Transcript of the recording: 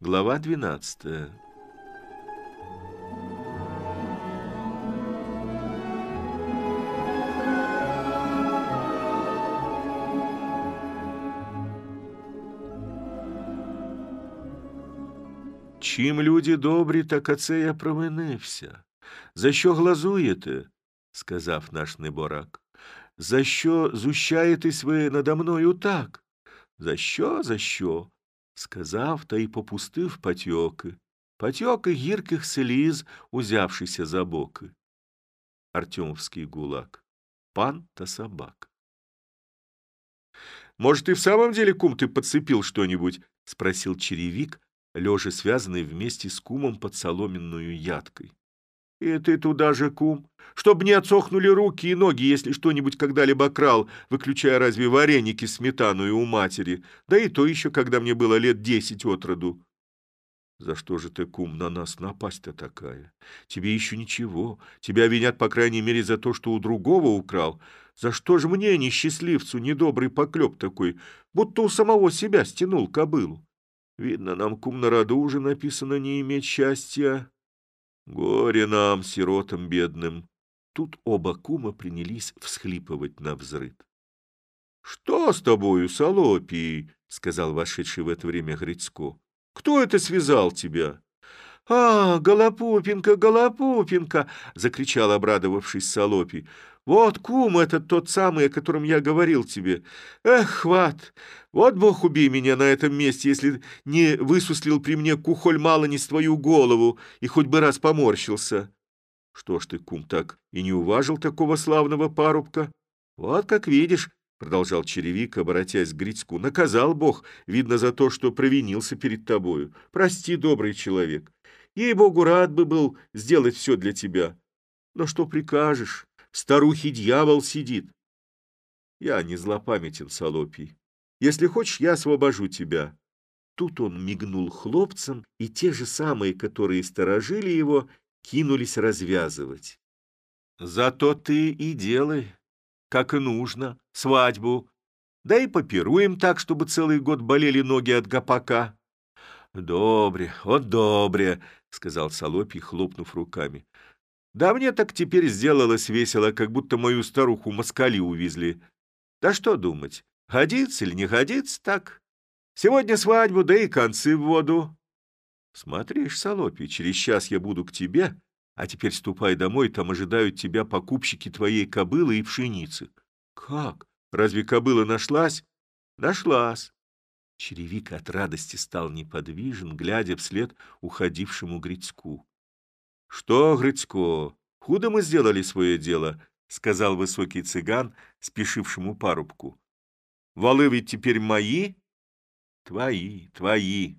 Глава 12. Чим люди добрі, так оце я провинився. За що глазуєте? сказав наш неборак. За що зущаєтесь ви надо мною так? За що, за що? Сказав та й попустив патьоки, патьоки гірких сліз, узявшися за боки. Артемовский гулаг. Пан та собак. «Может, и в самом деле, кум, ты подцепил что-нибудь?» — спросил черевик, лежа связанный вместе с кумом под соломенную ядкой. «И ты туда же, кум, чтоб не отсохнули руки и ноги, если что-нибудь когда-либо крал, выключая разве вареники сметану и у матери, да и то еще, когда мне было лет десять от роду». «За что же ты, кум, на нас напасть-то такая? Тебе еще ничего. Тебя винят, по крайней мере, за то, что у другого украл. За что же мне, несчастливцу, недобрый поклеп такой, будто у самого себя стянул кобылу? Видно, нам, кум, на роду уже написано не иметь счастья. Горе нам, сиротам бедным. Тут оба кума принялись всхлипывать на взрыд. — Что с тобою, Солопий? — сказал вошедший в это время Грицко. — Кто это связал тебя? — А, Голопупенко, Голопупенко! — закричал, обрадовавшись Солопий. Вот кум этот тот самый, о котором я говорил тебе. Эх, хват! Вот бог убей меня на этом месте, если не высуслил при мне кухоль мало не с твою голову и хоть бы раз поморщился. Что ж ты, кум, так и не уважил такого славного парубка? Вот как видишь, — продолжал черевик, обратясь к Грицку, — наказал бог, видно, за то, что провинился перед тобою. Прости, добрый человек. Ей-богу, рад бы был сделать все для тебя. Но что прикажешь? Старухи дьявол сидит. Я не злопамятен, Солопий. Если хочешь, я освобожу тебя. Тут он мигнул хлопцам, и те же самые, которые сторожили его, кинулись развязывать. Зато ты и делай, как и нужно, свадьбу. Да и попируем так, чтобы целый год болели ноги от гопака. Добре, вот добре, — сказал Солопий, хлопнув руками. Да мне так теперь сделалось весело, как будто мою старуху москали увезли. Да что думать, годится или не годится так? Сегодня свадьбу, да и концы в воду. Смотришь, Солопий, через час я буду к тебе, а теперь ступай домой, там ожидают тебя покупщики твоей кобылы и пшеницы. Как? Разве кобыла нашлась? Нашлась. Черевик от радости стал неподвижен, глядя вслед уходившему Грицку. «Что, Грыцко, худо мы сделали свое дело», — сказал высокий цыган, спешившему парубку. «Валы ведь теперь мои?» «Твои, твои»,